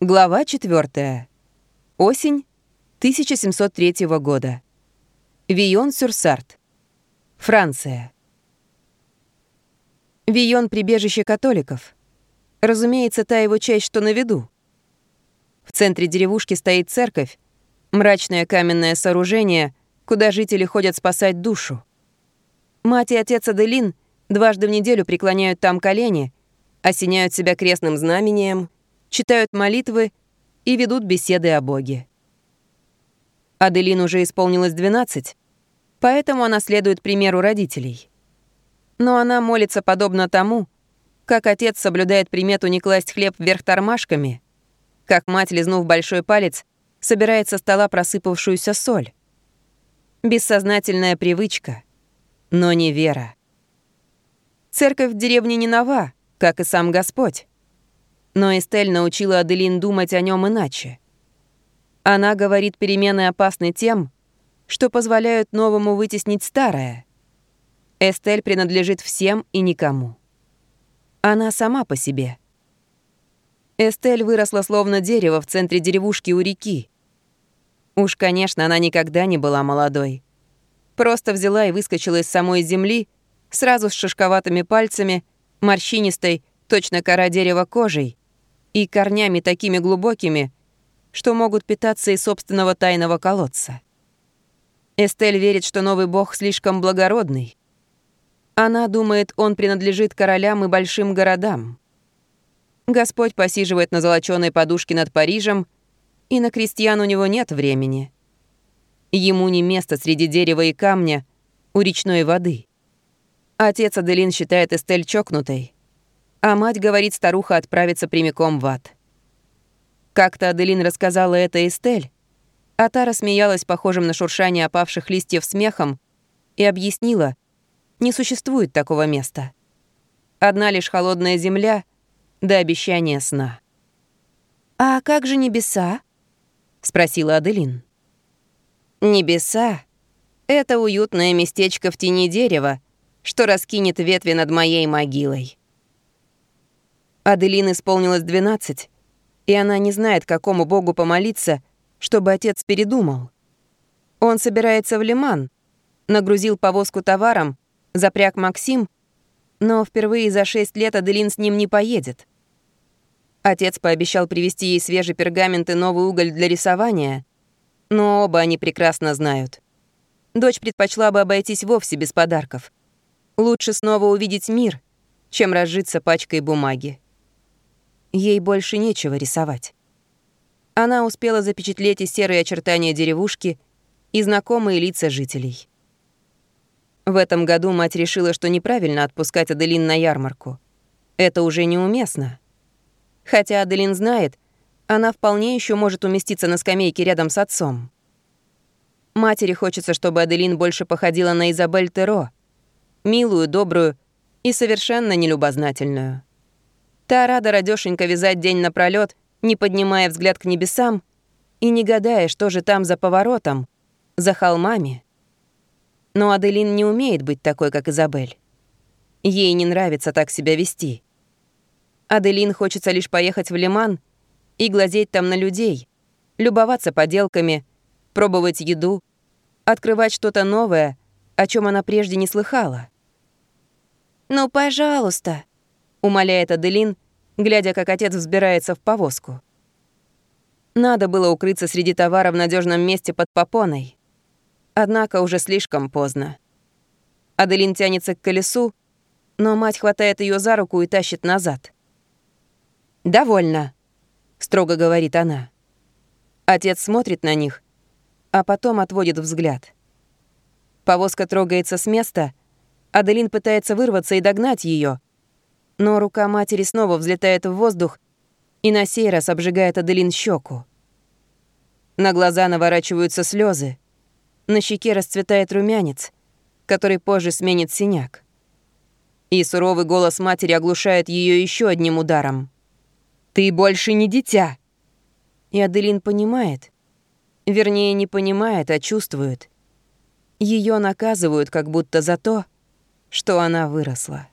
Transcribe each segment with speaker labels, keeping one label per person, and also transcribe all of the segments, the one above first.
Speaker 1: Глава 4. Осень 1703 года. Вион-сюр-Сарт. Франция. Вион — прибежище католиков. Разумеется, та его часть, что на виду. В центре деревушки стоит церковь, мрачное каменное сооружение, куда жители ходят спасать душу. Мать и отец Аделин дважды в неделю преклоняют там колени, осеняют себя крестным знамением, читают молитвы и ведут беседы о Боге. Аделин уже исполнилось 12, поэтому она следует примеру родителей. Но она молится подобно тому, как отец соблюдает примету не класть хлеб вверх тормашками, как мать, лизнув большой палец, собирает со стола просыпавшуюся соль. Бессознательная привычка, но не вера. Церковь в деревне не нова, как и сам Господь. Но Эстель научила Аделин думать о нем иначе. Она говорит, перемены опасны тем, что позволяют новому вытеснить старое. Эстель принадлежит всем и никому. Она сама по себе. Эстель выросла словно дерево в центре деревушки у реки. Уж, конечно, она никогда не была молодой. Просто взяла и выскочила из самой земли, сразу с шишковатыми пальцами, морщинистой, точно кора дерева кожей, и корнями такими глубокими, что могут питаться из собственного тайного колодца. Эстель верит, что новый бог слишком благородный. Она думает, он принадлежит королям и большим городам. Господь посиживает на золочёной подушке над Парижем, и на крестьян у него нет времени. Ему не место среди дерева и камня у речной воды. Отец Аделин считает Эстель чокнутой — а мать говорит, старуха отправится прямиком в ад. Как-то Аделин рассказала это Эстель, а та рассмеялась похожим на шуршание опавших листьев смехом и объяснила, не существует такого места. Одна лишь холодная земля до обещания сна. «А как же небеса?» — спросила Аделин. «Небеса — это уютное местечко в тени дерева, что раскинет ветви над моей могилой. Аделин исполнилось 12, и она не знает, какому богу помолиться, чтобы отец передумал. Он собирается в Лиман, нагрузил повозку товаром, запряг Максим, но впервые за 6 лет Аделин с ним не поедет. Отец пообещал привезти ей свежий пергамент и новый уголь для рисования, но оба они прекрасно знают. Дочь предпочла бы обойтись вовсе без подарков. Лучше снова увидеть мир, чем разжиться пачкой бумаги. Ей больше нечего рисовать. Она успела запечатлеть и серые очертания деревушки, и знакомые лица жителей. В этом году мать решила, что неправильно отпускать Аделин на ярмарку. Это уже неуместно. Хотя Аделин знает, она вполне еще может уместиться на скамейке рядом с отцом. Матери хочется, чтобы Аделин больше походила на Изабель Теро, милую, добрую и совершенно нелюбознательную. Та рада радёшенько вязать день напролёт, не поднимая взгляд к небесам и не гадая, что же там за поворотом, за холмами. Но Аделин не умеет быть такой, как Изабель. Ей не нравится так себя вести. Аделин хочется лишь поехать в Лиман и глазеть там на людей, любоваться поделками, пробовать еду, открывать что-то новое, о чем она прежде не слыхала. «Ну, пожалуйста», умоляет Аделин, глядя, как отец взбирается в повозку. Надо было укрыться среди товара в надежном месте под попоной. Однако уже слишком поздно. Аделин тянется к колесу, но мать хватает ее за руку и тащит назад. «Довольно», — строго говорит она. Отец смотрит на них, а потом отводит взгляд. Повозка трогается с места, Аделин пытается вырваться и догнать ее, но рука матери снова взлетает в воздух и на сей раз обжигает Аделин щеку. На глаза наворачиваются слезы, на щеке расцветает румянец, который позже сменит синяк. И суровый голос матери оглушает ее еще одним ударом. «Ты больше не дитя!» И Аделин понимает, вернее, не понимает, а чувствует. Ее наказывают как будто за то, что она выросла.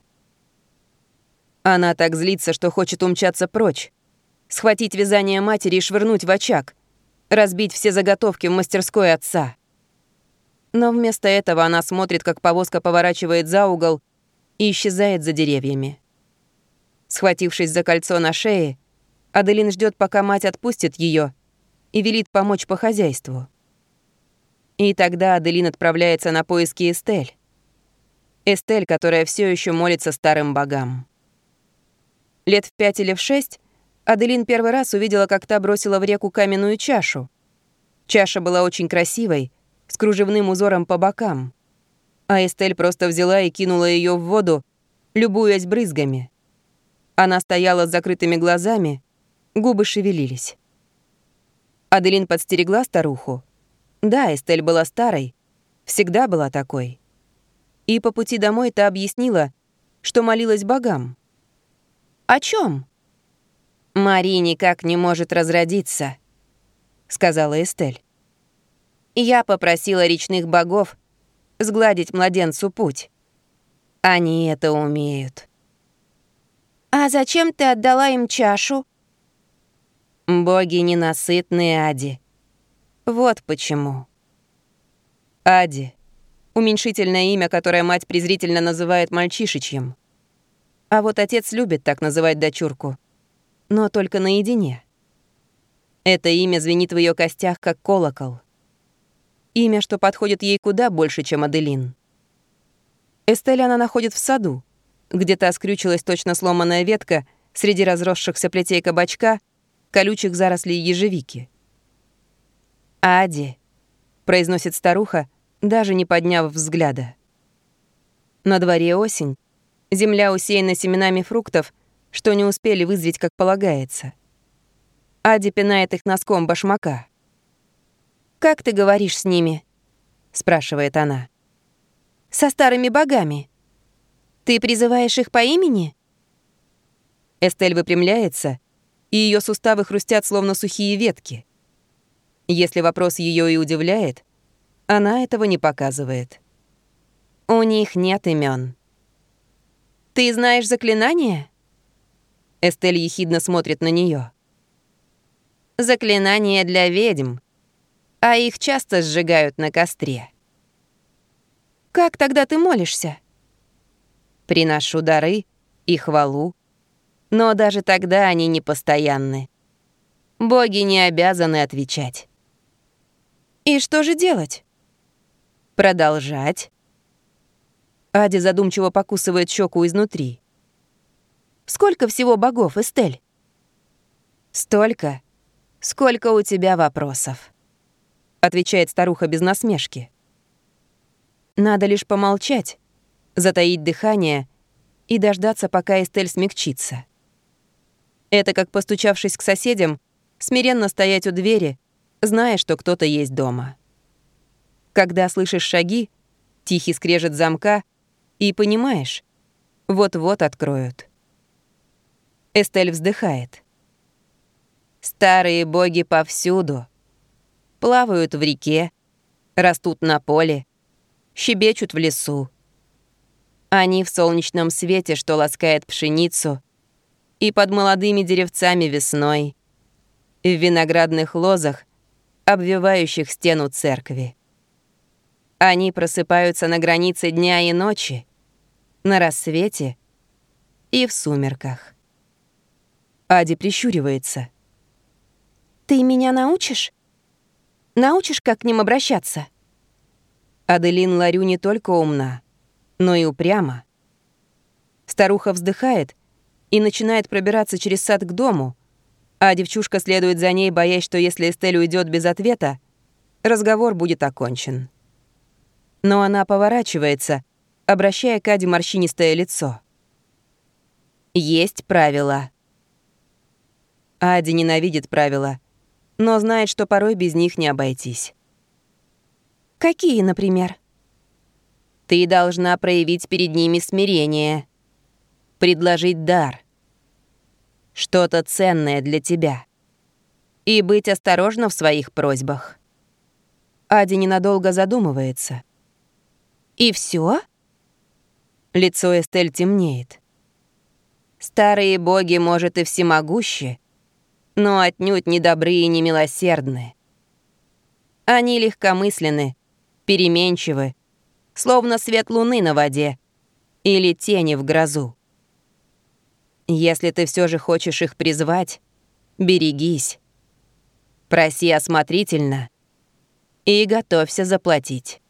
Speaker 1: Она так злится, что хочет умчаться прочь. схватить вязание матери и швырнуть в очаг, разбить все заготовки в мастерской отца. Но вместо этого она смотрит, как повозка поворачивает за угол и исчезает за деревьями. Схватившись за кольцо на шее, Аделин ждет, пока мать отпустит ее и велит помочь по хозяйству. И тогда Аделин отправляется на поиски Эстель. Эстель, которая все еще молится старым богам. Лет в пять или в шесть Аделин первый раз увидела, как та бросила в реку каменную чашу. Чаша была очень красивой, с кружевным узором по бокам. А Эстель просто взяла и кинула ее в воду, любуясь брызгами. Она стояла с закрытыми глазами, губы шевелились. Аделин подстерегла старуху. Да, Эстель была старой, всегда была такой. И по пути домой та объяснила, что молилась богам. «О чем? «Мари никак не может разродиться», — сказала Эстель. «Я попросила речных богов сгладить младенцу путь. Они это умеют». «А зачем ты отдала им чашу?» «Боги ненасытные, Ади. Вот почему». Ади — уменьшительное имя, которое мать презрительно называет мальчишечьим. А вот отец любит так называть дочурку, но только наедине. Это имя звенит в ее костях, как колокол. Имя, что подходит ей куда больше, чем Аделин. Эстель она находит в саду, где-то скрючилась точно сломанная ветка среди разросшихся плетей кабачка, колючих зарослей ежевики. «Ади», — произносит старуха, даже не подняв взгляда. На дворе осень, земля усеяна семенами фруктов, что не успели вызвать, как полагается. Ади пинает их носком башмака. «Как ты говоришь с ними?» — спрашивает она. «Со старыми богами». Ты призываешь их по имени? Эстель выпрямляется, и ее суставы хрустят, словно сухие ветки. Если вопрос ее и удивляет, она этого не показывает. У них нет имен. Ты знаешь заклинание? Эстель ехидно смотрит на нее. Заклинание для ведьм, а их часто сжигают на костре. Как тогда ты молишься? приношу дары и хвалу. Но даже тогда они непостоянны. Боги не обязаны отвечать. И что же делать? Продолжать. Ади задумчиво покусывает щеку изнутри. Сколько всего богов, Эстель? Столько, сколько у тебя вопросов. Отвечает старуха без насмешки. Надо лишь помолчать, затаить дыхание и дождаться, пока Эстель смягчится. Это как постучавшись к соседям, смиренно стоять у двери, зная, что кто-то есть дома. Когда слышишь шаги, тихий скрежет замка, и понимаешь, вот-вот откроют. Эстель вздыхает. Старые боги повсюду. Плавают в реке, растут на поле, щебечут в лесу. Они в солнечном свете, что ласкает пшеницу, и под молодыми деревцами весной, в виноградных лозах, обвивающих стену церкви. Они просыпаются на границе дня и ночи, на рассвете и в сумерках. Ади прищуривается. «Ты меня научишь? Научишь, как к ним обращаться?» Аделин Ларю не только умна, но и упрямо. Старуха вздыхает и начинает пробираться через сад к дому, а девчушка следует за ней, боясь, что если Эстель уйдет без ответа, разговор будет окончен. Но она поворачивается, обращая к Аде морщинистое лицо. Есть правила. Ади ненавидит правила, но знает, что порой без них не обойтись. «Какие, например?» Ты должна проявить перед ними смирение, предложить дар, что-то ценное для тебя, и быть осторожна в своих просьбах. Ади ненадолго задумывается. «И все? Лицо Эстель темнеет. «Старые боги, может, и всемогущи, но отнюдь не добры и не милосердны. Они легкомысленны, переменчивы, словно свет луны на воде или тени в грозу. Если ты все же хочешь их призвать, берегись. Проси осмотрительно и готовься заплатить.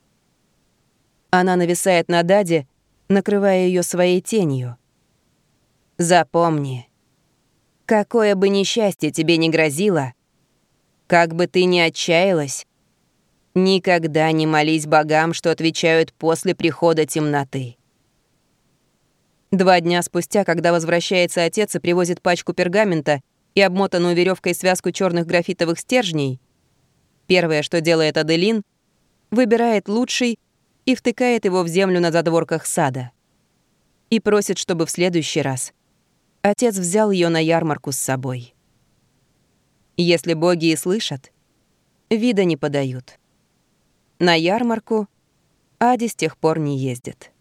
Speaker 1: Она нависает над Аде, накрывая ее своей тенью. Запомни, какое бы несчастье тебе ни грозило, как бы ты ни отчаялась, никогда не молись богам, что отвечают после прихода темноты. Два дня спустя, когда возвращается отец и привозит пачку пергамента и обмотанную веревкой связку черных графитовых стержней, первое, что делает Аделин, выбирает лучший и втыкает его в землю на задворках сада. И просит, чтобы в следующий раз отец взял ее на ярмарку с собой. Если боги и слышат, вида не подают. На ярмарку Ади с тех пор не ездит.